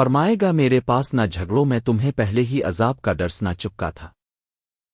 فرمائے گا، میرے پاس نہ جھگڑوں میں تمہیں پہلے ہی عذاب کا ڈرسنا چپکا تھا۔